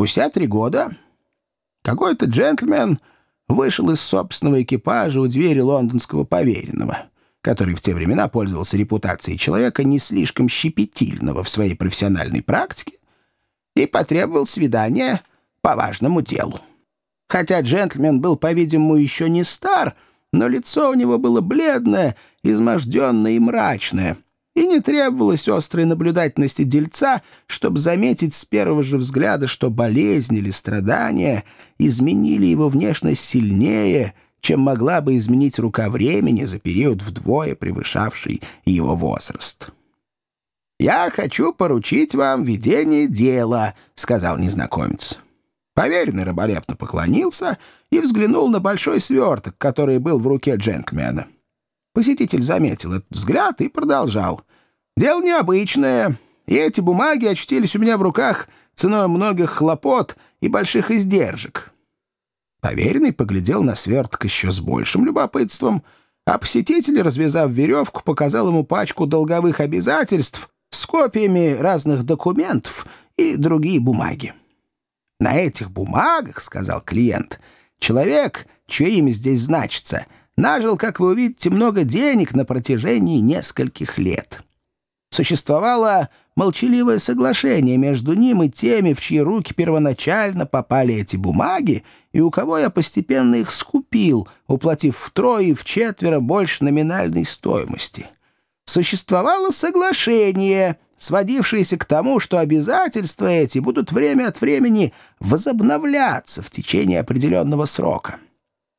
Спустя три года какой-то джентльмен вышел из собственного экипажа у двери лондонского поверенного, который в те времена пользовался репутацией человека не слишком щепетильного в своей профессиональной практике, и потребовал свидания по важному делу. Хотя джентльмен был, по-видимому, еще не стар, но лицо у него было бледное, изможденное и мрачное — и не требовалось острой наблюдательности дельца, чтобы заметить с первого же взгляда, что болезнь или страдания изменили его внешность сильнее, чем могла бы изменить рука времени за период вдвое превышавший его возраст. «Я хочу поручить вам ведение дела», — сказал незнакомец. Поверенный раболепно поклонился и взглянул на большой сверток, который был в руке джентльмена. Посетитель заметил этот взгляд и продолжал. «Дело необычное, и эти бумаги очутились у меня в руках ценой многих хлопот и больших издержек». Поверенный поглядел на сверток еще с большим любопытством, а посетитель, развязав веревку, показал ему пачку долговых обязательств с копиями разных документов и другие бумаги. «На этих бумагах, — сказал клиент, — человек, чье имя здесь значится — нажил, как вы увидите, много денег на протяжении нескольких лет. Существовало молчаливое соглашение между ним и теми, в чьи руки первоначально попали эти бумаги, и у кого я постепенно их скупил, уплатив втрое и вчетверо больше номинальной стоимости. Существовало соглашение, сводившееся к тому, что обязательства эти будут время от времени возобновляться в течение определенного срока.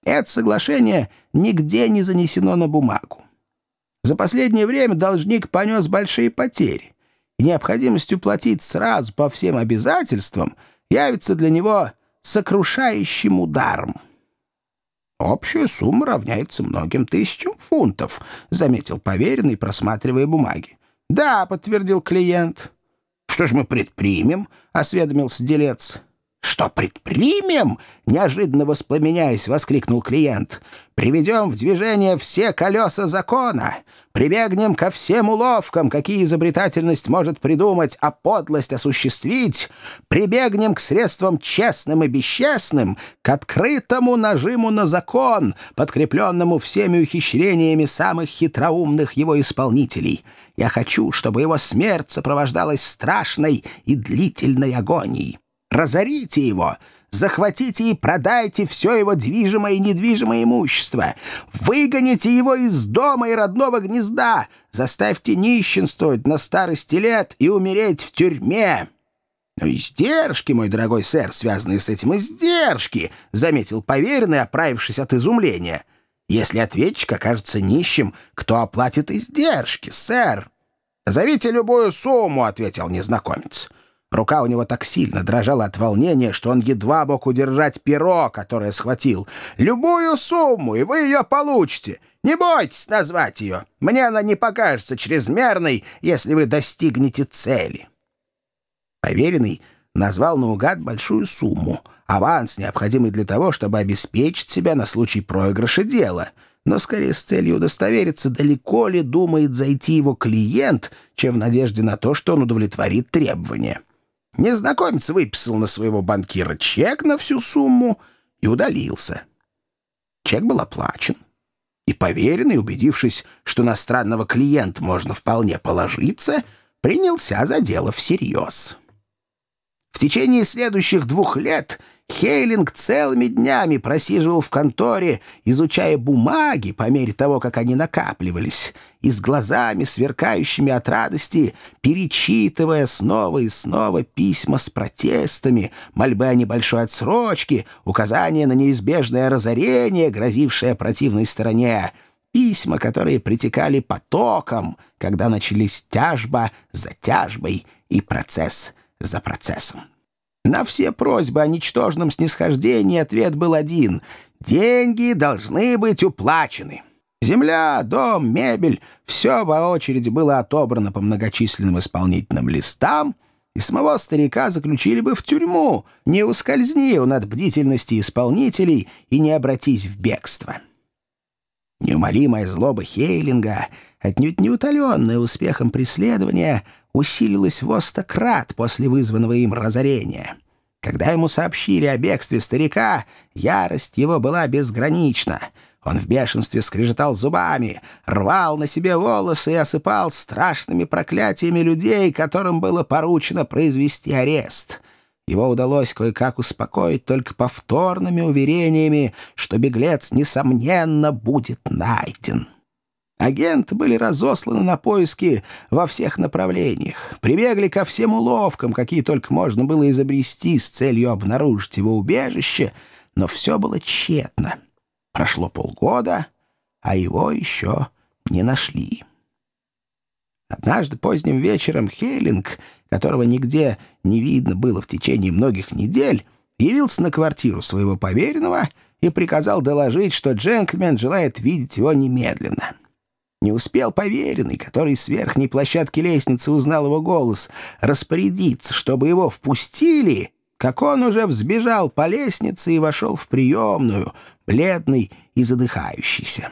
Это соглашение нигде не занесено на бумагу. За последнее время должник понес большие потери, и необходимость уплатить сразу по всем обязательствам явится для него сокрушающим ударом. «Общая сумма равняется многим тысячам фунтов», — заметил поверенный, просматривая бумаги. «Да», — подтвердил клиент. «Что ж мы предпримем?» — осведомился делец. «Что предпримем?» — неожиданно воспламеняясь, воскликнул клиент. «Приведем в движение все колеса закона. Прибегнем ко всем уловкам, какие изобретательность может придумать, а подлость осуществить. Прибегнем к средствам честным и бесчестным, к открытому нажиму на закон, подкрепленному всеми ухищрениями самых хитроумных его исполнителей. Я хочу, чтобы его смерть сопровождалась страшной и длительной агонией». Разорите его, захватите и продайте все его движимое и недвижимое имущество, выгоните его из дома и родного гнезда, заставьте нищенствовать на старости лет и умереть в тюрьме. «Но издержки, мой дорогой сэр, связанные с этим издержки», — заметил поверенный, оправившись от изумления. «Если ответчик окажется нищим, кто оплатит издержки, сэр?» «Зовите любую сумму», — ответил незнакомец. Рука у него так сильно дрожала от волнения, что он едва мог удержать перо, которое схватил. «Любую сумму, и вы ее получите. Не бойтесь назвать ее. Мне она не покажется чрезмерной, если вы достигнете цели». Поверенный назвал наугад большую сумму, аванс, необходимый для того, чтобы обеспечить себя на случай проигрыша дела, но скорее с целью удостовериться, далеко ли думает зайти его клиент, чем в надежде на то, что он удовлетворит требования. Незнакомец выписал на своего банкира чек на всю сумму и удалился. Чек был оплачен. И поверенный, убедившись, что на странного клиента можно вполне положиться, принялся за дело всерьез. В течение следующих двух лет Хейлинг целыми днями просиживал в конторе, изучая бумаги по мере того, как они накапливались, и с глазами, сверкающими от радости, перечитывая снова и снова письма с протестами, мольбы о небольшой отсрочке, указания на неизбежное разорение, грозившее противной стороне, письма, которые притекали потоком, когда начались тяжба за тяжбой и процесс за процессом. На все просьбы о ничтожном снисхождении ответ был один — деньги должны быть уплачены. Земля, дом, мебель — все по очереди было отобрано по многочисленным исполнительным листам, и самого старика заключили бы в тюрьму, не ускользни он от бдительности исполнителей и не обратись в бегство. Неумолимая злоба Хейлинга, отнюдь не утоленная успехом преследования, усилилась в остократ после вызванного им разорения. Когда ему сообщили о бегстве старика, ярость его была безгранична. Он в бешенстве скрежетал зубами, рвал на себе волосы и осыпал страшными проклятиями людей, которым было поручено произвести арест. Его удалось кое-как успокоить только повторными уверениями, что беглец, несомненно, будет найден. Агенты были разосланы на поиски во всех направлениях, прибегли ко всем уловкам, какие только можно было изобрести с целью обнаружить его убежище, но все было тщетно. Прошло полгода, а его еще не нашли. Однажды поздним вечером Хейлинг, которого нигде не видно было в течение многих недель, явился на квартиру своего поверенного и приказал доложить, что джентльмен желает видеть его немедленно. Не успел поверенный, который с верхней площадки лестницы узнал его голос, распорядиться, чтобы его впустили, как он уже взбежал по лестнице и вошел в приемную, бледный и задыхающийся.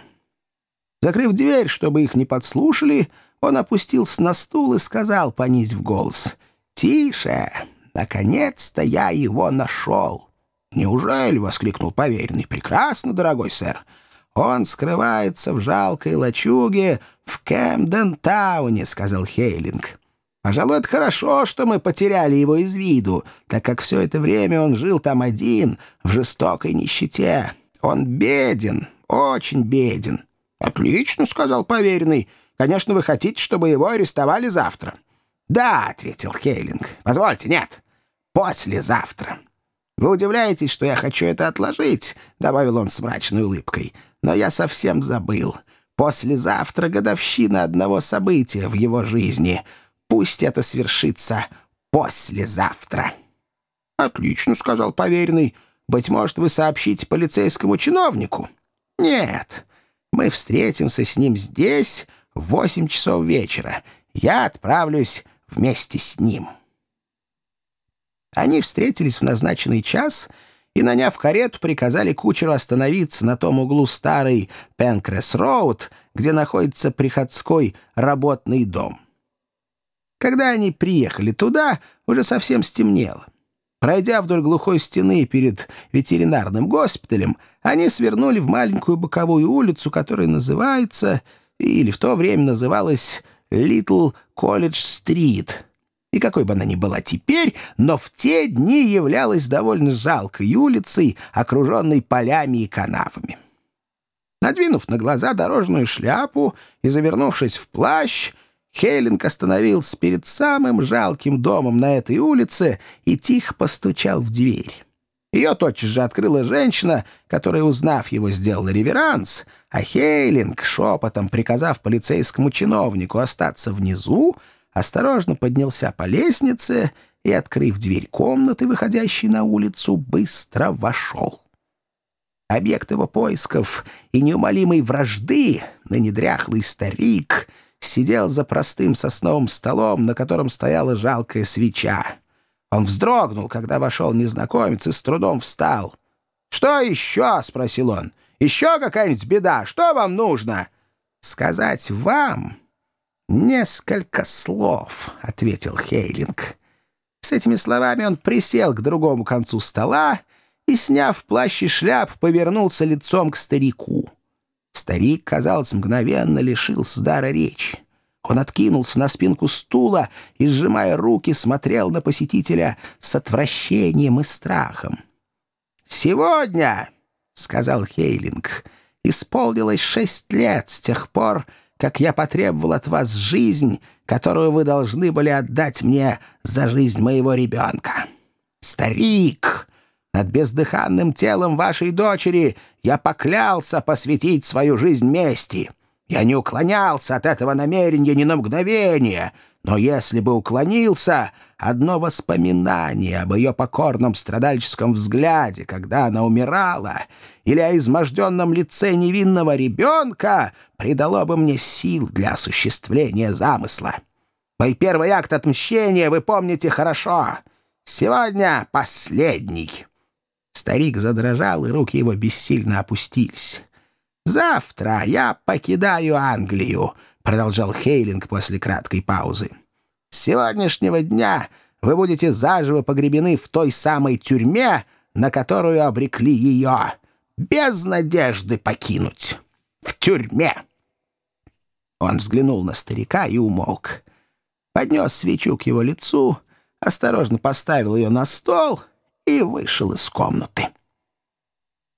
Закрыв дверь, чтобы их не подслушали, он опустился на стул и сказал, понизив голос, «Тише! Наконец-то я его нашел!» «Неужели?» — воскликнул поверенный. «Прекрасно, дорогой сэр. Он скрывается в жалкой лачуге в Кэмден-тауне», — сказал Хейлинг. «Пожалуй, это хорошо, что мы потеряли его из виду, так как все это время он жил там один, в жестокой нищете. Он беден, очень беден». «Отлично», — сказал поверенный. «Конечно, вы хотите, чтобы его арестовали завтра». «Да», — ответил Хейлинг. «Позвольте, нет. Послезавтра». «Вы удивляетесь, что я хочу это отложить?» — добавил он с мрачной улыбкой. Но я совсем забыл. Послезавтра годовщина одного события в его жизни. Пусть это свершится послезавтра». «Отлично», — сказал поверенный. «Быть может, вы сообщите полицейскому чиновнику?» «Нет, мы встретимся с ним здесь в восемь часов вечера. Я отправлюсь вместе с ним». Они встретились в назначенный час — и, наняв карету, приказали кучеру остановиться на том углу старой Пенкресс-Роуд, где находится приходской работный дом. Когда они приехали туда, уже совсем стемнело. Пройдя вдоль глухой стены перед ветеринарным госпиталем, они свернули в маленькую боковую улицу, которая называется, или в то время называлась Литл Колледж-стрит — и какой бы она ни была теперь, но в те дни являлась довольно жалкой улицей, окруженной полями и канавами. Надвинув на глаза дорожную шляпу и завернувшись в плащ, Хейлинг остановился перед самым жалким домом на этой улице и тихо постучал в дверь. Ее тотчас же открыла женщина, которая, узнав его, сделала реверанс, а Хейлинг, шепотом приказав полицейскому чиновнику остаться внизу, осторожно поднялся по лестнице и, открыв дверь комнаты, выходящей на улицу, быстро вошел. Объект его поисков и неумолимой вражды, ныне дряхлый старик, сидел за простым сосновым столом, на котором стояла жалкая свеча. Он вздрогнул, когда вошел незнакомец и с трудом встал. «Что еще?» — спросил он. «Еще какая-нибудь беда? Что вам нужно?» «Сказать вам, «Несколько слов», — ответил Хейлинг. С этими словами он присел к другому концу стола и, сняв плащ и шляп, повернулся лицом к старику. Старик, казалось, мгновенно лишился дара речи. Он откинулся на спинку стула и, сжимая руки, смотрел на посетителя с отвращением и страхом. «Сегодня», — сказал Хейлинг, — «исполнилось шесть лет с тех пор, как я потребовал от вас жизнь, которую вы должны были отдать мне за жизнь моего ребенка. Старик, над бездыханным телом вашей дочери я поклялся посвятить свою жизнь мести. Я не уклонялся от этого намерения ни на мгновение, но если бы уклонился, одно воспоминание об ее покорном страдальческом взгляде, когда она умирала, или о изможденном лице невинного ребенка, придало бы мне сил для осуществления замысла. Мой первый акт отмщения вы помните хорошо. Сегодня последний». Старик задрожал, и руки его бессильно опустились. «Завтра я покидаю Англию», — продолжал Хейлинг после краткой паузы. «С сегодняшнего дня вы будете заживо погребены в той самой тюрьме, на которую обрекли ее, без надежды покинуть. В тюрьме!» Он взглянул на старика и умолк. Поднес свечу к его лицу, осторожно поставил ее на стол и вышел из комнаты.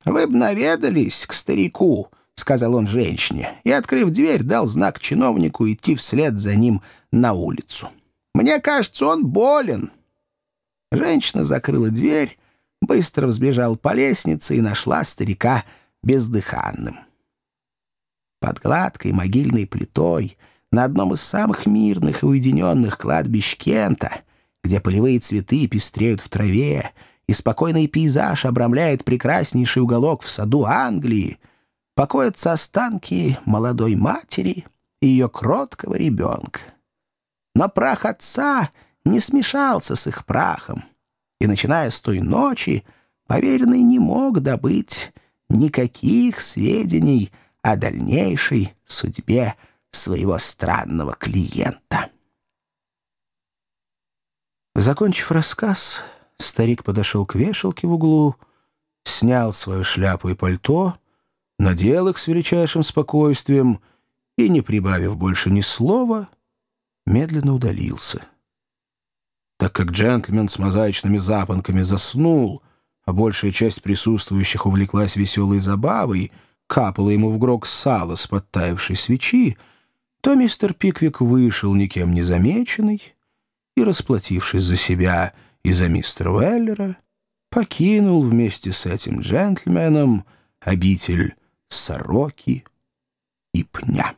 «Вы б наведались к старику», — сказал он женщине, и, открыв дверь, дал знак чиновнику идти вслед за ним на улицу. «Мне кажется, он болен». Женщина закрыла дверь, быстро взбежала по лестнице и нашла старика бездыханным. Под гладкой могильной плитой на одном из самых мирных и уединенных кладбищ Кента, где полевые цветы пестреют в траве, и спокойный пейзаж обрамляет прекраснейший уголок в саду Англии, покоятся останки молодой матери и ее кроткого ребенка. Но прах отца не смешался с их прахом, и, начиная с той ночи, поверенный не мог добыть никаких сведений о дальнейшей судьбе своего странного клиента. Закончив рассказ, старик подошел к вешалке в углу, снял свою шляпу и пальто, надел их с величайшим спокойствием и, не прибавив больше ни слова, медленно удалился. Так как джентльмен с мозаичными запонками заснул, а большая часть присутствующих увлеклась веселой забавой — капало ему в грок сало с подтаявшей свечи, то мистер Пиквик вышел никем не замеченный и, расплатившись за себя и за мистера Уэллера, покинул вместе с этим джентльменом обитель сороки и пня.